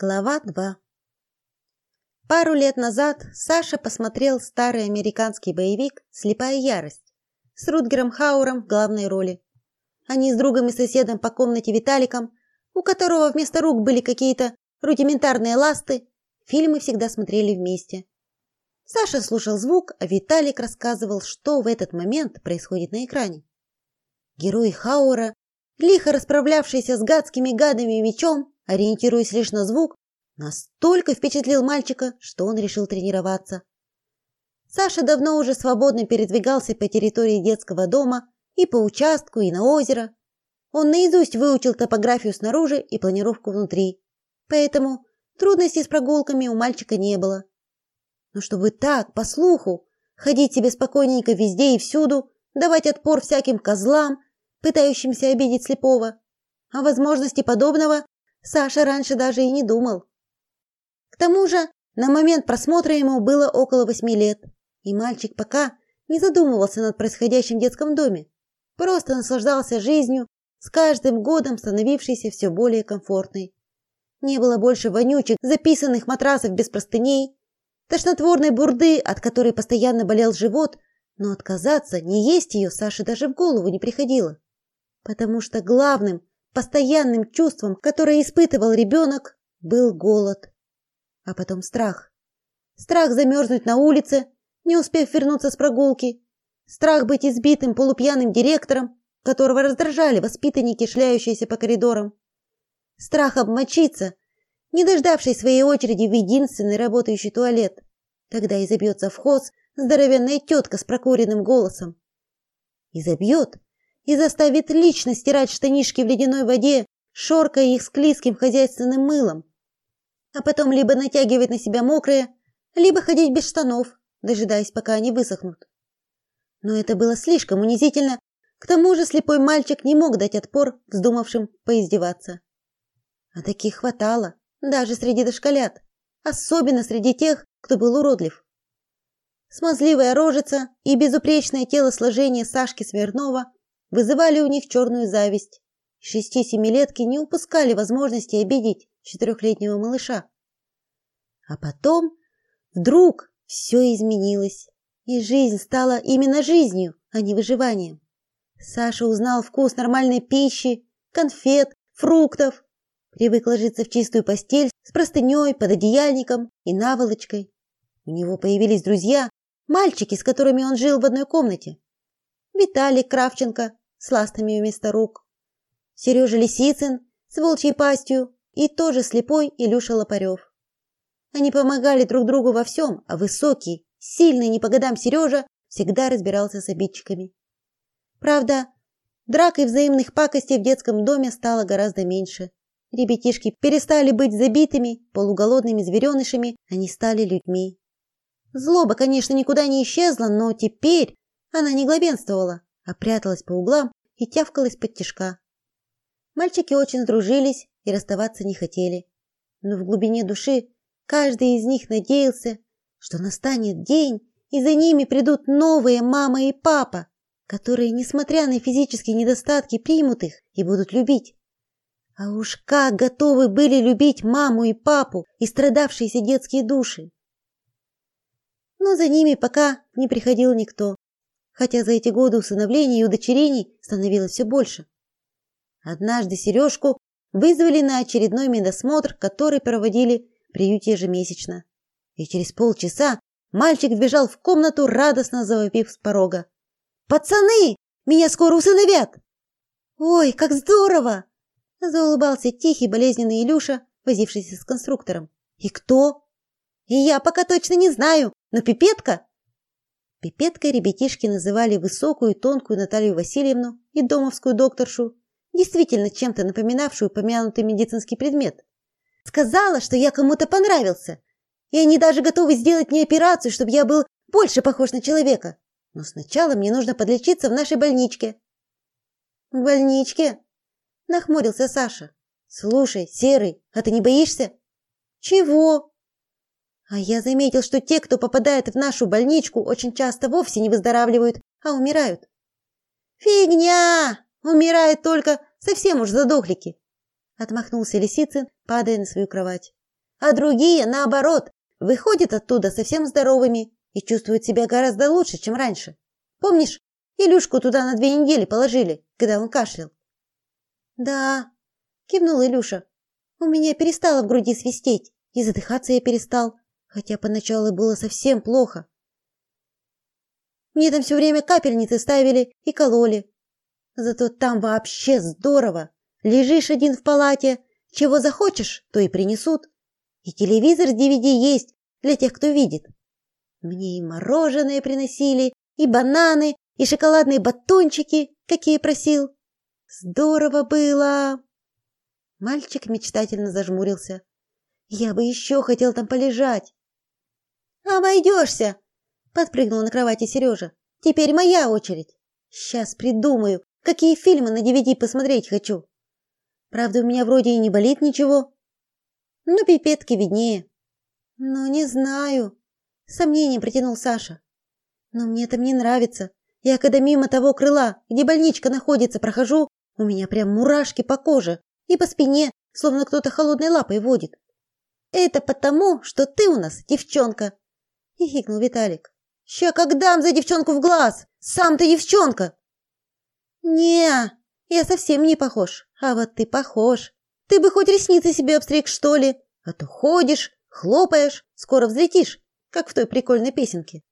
Глава 2. Пару лет назад Саша посмотрел старый американский боевик Слепая ярость с Рутгером Хауэром в главной роли. Они с другом и соседом по комнате Виталиком, у которого вместо рук были какие-то рудиментарные ласты, фильмы всегда смотрели вместе. Саша слушал звук, а Виталик рассказывал, что в этот момент происходит на экране. Герой Хауэра, лихо расправлявшийся с гадскими гадами мечом, ориентируясь лишь на звук, настолько впечатлил мальчика, что он решил тренироваться. Саша давно уже свободно передвигался по территории детского дома и по участку, и на озеро. Он наизусть выучил топографию снаружи и планировку внутри. Поэтому трудностей с прогулками у мальчика не было. Но чтобы так, по слуху, ходить себе спокойненько везде и всюду, давать отпор всяким козлам, пытающимся обидеть слепого, о возможности подобного Саша раньше даже и не думал. К тому же, на момент просмотра ему было около восьми лет, и мальчик пока не задумывался над происходящим в детском доме, просто наслаждался жизнью, с каждым годом становившейся все более комфортной. Не было больше вонючих, записанных матрасов без простыней, тошнотворной бурды, от которой постоянно болел живот, но отказаться, не есть ее Саше даже в голову не приходило. Потому что главным Постоянным чувством, которое испытывал ребенок, был голод, а потом страх. Страх замерзнуть на улице, не успев вернуться с прогулки, страх быть избитым полупьяным директором, которого раздражали воспитанники, шляющиеся по коридорам, страх обмочиться, не дождавшись своей очереди в единственный работающий туалет. Тогда и забьется в хоз здоровенная тетка с прокуренным голосом. И забьет, и заставит лично стирать штанишки в ледяной воде, шоркая их склизким хозяйственным мылом. А потом либо натягивать на себя мокрые, либо ходить без штанов, дожидаясь, пока они высохнут. Но это было слишком унизительно. К тому же слепой мальчик не мог дать отпор вздумавшим поиздеваться. А таких хватало, даже среди дошколят, особенно среди тех, кто был уродлив. Смазливая рожица и безупречное телосложение Сашки Смирнова вызывали у них черную зависть. Шести-семилетки не упускали возможности обидеть четырехлетнего малыша. А потом вдруг все изменилось, и жизнь стала именно жизнью, а не выживанием. Саша узнал вкус нормальной пищи, конфет, фруктов, привык ложиться в чистую постель с простыней, пододеяльником и наволочкой. У него появились друзья, мальчики, с которыми он жил в одной комнате. Виталик Кравченко с ластами вместо рук, Сережа Лисицын с волчьей пастью и тоже слепой Илюша Лопарев. Они помогали друг другу во всем, а высокий, сильный не по годам Сережа всегда разбирался с обидчиками. Правда, драк и взаимных пакостей в детском доме стало гораздо меньше. Ребятишки перестали быть забитыми, полуголодными зверенышами, они стали людьми. Злоба, конечно, никуда не исчезла, но теперь она не главенствовала, а пряталась по углам и тявкала из-под тишка. Мальчики очень сдружились и расставаться не хотели. Но в глубине души каждый из них надеялся, что настанет день, и за ними придут новые мама и папа, которые, несмотря на физические недостатки, примут их и будут любить. А уж как готовы были любить маму и папу и страдавшиеся детские души. Но за ними пока не приходил никто хотя за эти годы усыновлений и удочерений становилось все больше. Однажды Сережку вызвали на очередной медосмотр, который проводили в приюте ежемесячно. И через полчаса мальчик вбежал в комнату, радостно завопив с порога. «Пацаны! Меня скоро усыновят!» «Ой, как здорово!» Заулыбался тихий, болезненный Илюша, возившийся с конструктором. «И кто?» «И я пока точно не знаю, но пипетка Пипеткой ребятишки называли высокую и тонкую Наталью Васильевну и домовскую докторшу, действительно чем-то напоминавшую помянутый медицинский предмет. Сказала, что я кому-то понравился, и они даже готовы сделать мне операцию, чтобы я был больше похож на человека. Но сначала мне нужно подлечиться в нашей больничке. В больничке? Нахмурился Саша. Слушай, Серый, а ты не боишься? Чего? А я заметил, что те, кто попадает в нашу больничку, очень часто вовсе не выздоравливают, а умирают. Фигня! Умирают только совсем уж задохлики. Отмахнулся Лисицын, падая на свою кровать. а другие, наоборот, выходят оттуда совсем здоровыми и чувствуют себя гораздо лучше, чем раньше. Помнишь, Илюшку туда на две недели положили, когда он кашлял? Да, кивнул Илюша. У меня перестало в груди свистеть, и задыхаться я перестал, хотя поначалу было совсем плохо. Мне там все время капельницы ставили и кололи. Зато там вообще здорово. Лежишь один в палате, чего захочешь, то и принесут. И телевизор с DVD есть для тех, кто видит. Мне и мороженое приносили, и бананы, и шоколадные батончики, какие просил. Здорово было. Мальчик мечтательно зажмурился. Я бы еще хотел там полежать. Обойдешься, подпрыгнул на кровати Сережа. Теперь моя очередь. Сейчас придумаю, какие фильмы на DVD посмотреть хочу. Правда, у меня вроде и не болит ничего. Но пипетки виднее. Ну, не знаю, сомнением протянул Саша. Но мне там не нравится. Я когда мимо того крыла, где больничка находится, прохожу, у меня прям мурашки по коже и по спине, словно кто-то холодной лапой водит. Это потому, что ты у нас девчонка, хихикнул Виталик. Ща как дам за девчонку в глаз. Сам ты девчонка. Не, я совсем не похож. А вот ты похож. Ты бы хоть ресницы себе обстриг, что ли? А то ходишь, хлопаешь, скоро взлетишь, как в той прикольной песенке.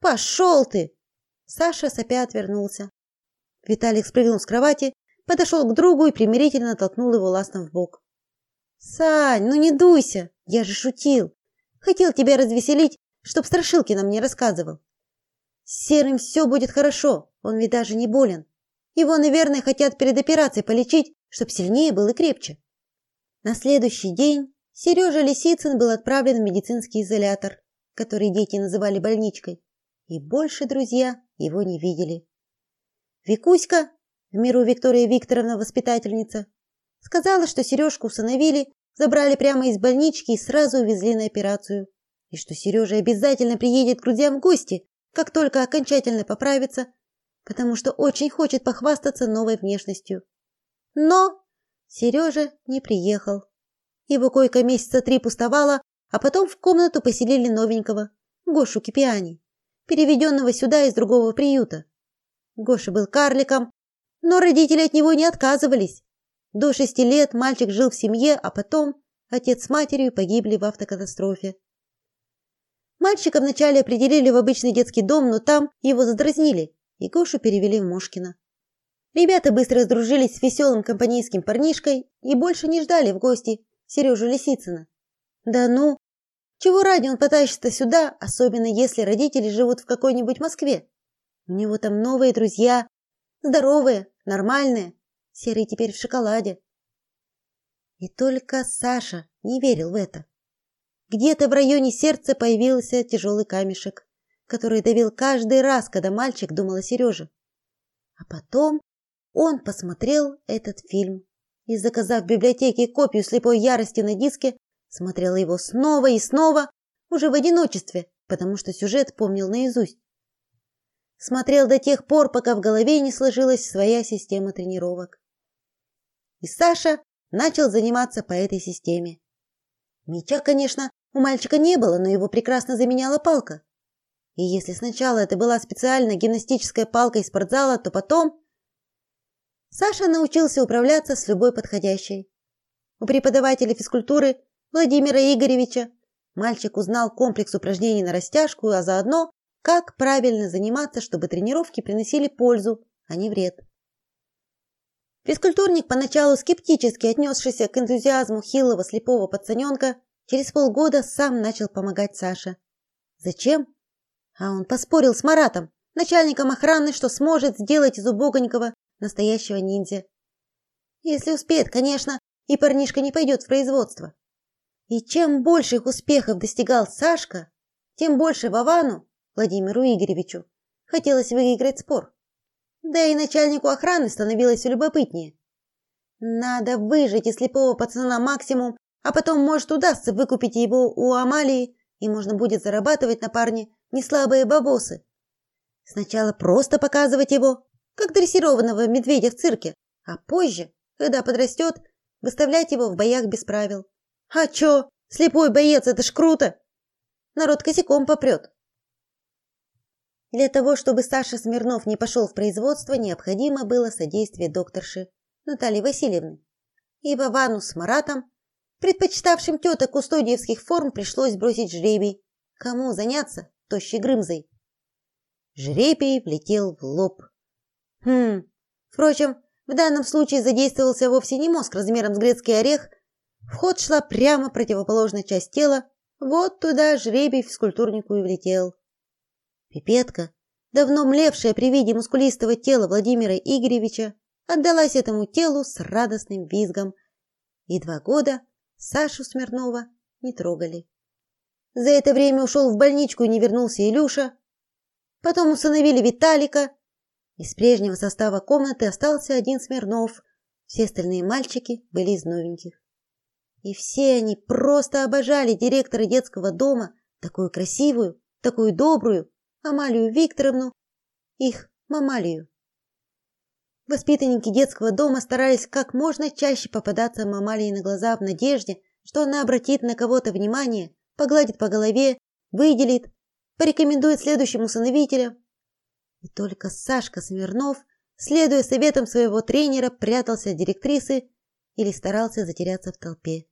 Пошел ты. Саша сопя отвернулся. Виталик спрыгнул с кровати, подошел к другу и примирительно толкнул его ластом в бок. Сань, ну не дуйся, я же шутил. Хотел тебя развеселить, чтоб страшилки нам не рассказывал. С Серым все будет хорошо, он ведь даже не болен. Его, наверное, хотят перед операцией полечить, чтоб сильнее был и крепче. На следующий день Сережа Лисицын был отправлен в медицинский изолятор, который дети называли больничкой, и больше друзья его не видели. Викуська, в миру Виктория Викторовна воспитательница, сказала, что Сережку усыновили, забрали прямо из больнички и сразу увезли на операцию, и что Сережа обязательно приедет к друзьям в гости, как только окончательно поправится, потому что очень хочет похвастаться новой внешностью. Но Сережа не приехал. Его койка месяца три пустовала, а потом в комнату поселили новенького, Гошу Кипиани, переведенного сюда из другого приюта. Гоша был карликом, но родители от него не отказывались. До шести лет мальчик жил в семье, а потом отец с матерью погибли в автокатастрофе. Мальчика вначале определили в обычный детский дом, но там его задразнили, и Гошу перевели в Мошкино. Ребята быстро сдружились с веселым компанейским парнишкой и больше не ждали в гости Сережу Лисицына. Да ну, чего ради он потащится сюда, особенно если родители живут в какой-нибудь Москве? У него там новые друзья, здоровые, нормальные. Серый теперь в шоколаде. И только Саша не верил в это. Где-то в районе сердца появился тяжелый камешек, который давил каждый раз, когда мальчик думал о Сереже. А потом он посмотрел этот фильм и, заказав в библиотеке копию слепой ярости на диске, смотрел его снова и снова, уже в одиночестве, потому что сюжет помнил наизусть. Смотрел до тех пор, пока в голове не сложилась своя система тренировок. И Саша начал заниматься по этой системе. Мяча, конечно, у мальчика не было, но его прекрасно заменяла палка. И если сначала это была специальная гимнастическая палка из спортзала, то потом Саша научился управляться с любой подходящей. У преподавателя физкультуры Владимира Игоревича мальчик узнал комплекс упражнений на растяжку, а заодно как правильно заниматься, чтобы тренировки приносили пользу, а не вред. Физкультурник, поначалу скептически отнесшийся к энтузиазму хилого слепого пацаненка, Через полгода сам начал помогать Саше. Зачем? А он поспорил с Маратом, начальником охраны, что сможет сделать из убогонького настоящего ниндзя. Если успеет, конечно, и парнишка не пойдет в производство. И чем больше их успехов достигал Сашка, тем больше Вовану, Владимиру Игоревичу, хотелось выиграть спор. Да и начальнику охраны становилось любопытнее. Надо выжать из слепого пацана максимум а потом, может, удастся выкупить его у Амалии, и можно будет зарабатывать на парне неслабые бабосы. Сначала просто показывать его, как дрессированного медведя в цирке, а позже, когда подрастет, выставлять его в боях без правил. А чё? Слепой боец это ж круто. Народ косяком попрет. Для того, чтобы Саша Смирнов не пошел в производство, необходимо было содействие докторши Натальи Васильевны. Ибо Вану с Маратом, предпочитавшим теток кустодиевских форм, пришлось бросить жребий. Кому заняться тощей Грымзой? Жребий влетел в лоб. Хм, впрочем, в данном случае задействовался вовсе не мозг размером с грецкий орех. В ход шла прямо противоположная часть тела. Вот туда жребий в скульптурнику и влетел. Пипетка, давно млевшая при виде мускулистого тела Владимира Игоревича, отдалась этому телу с радостным визгом. И два года Сашу Смирнова не трогали. За это время ушел в больничку и не вернулся Илюша. Потом усыновили Виталика. Из прежнего состава комнаты остался один Смирнов. Все остальные мальчики были из новеньких. И все они просто обожали директора детского дома, такую красивую, такую добрую, Амалию Викторовну, их мамалию. Воспитанники детского дома старались как можно чаще попадаться Мамалии на глаза в надежде, что она обратит на кого-то внимание, погладит по голове, выделит, порекомендует следующим усыновителям. И только Сашка Смирнов, следуя советам своего тренера, прятался от директрисы или старался затеряться в толпе.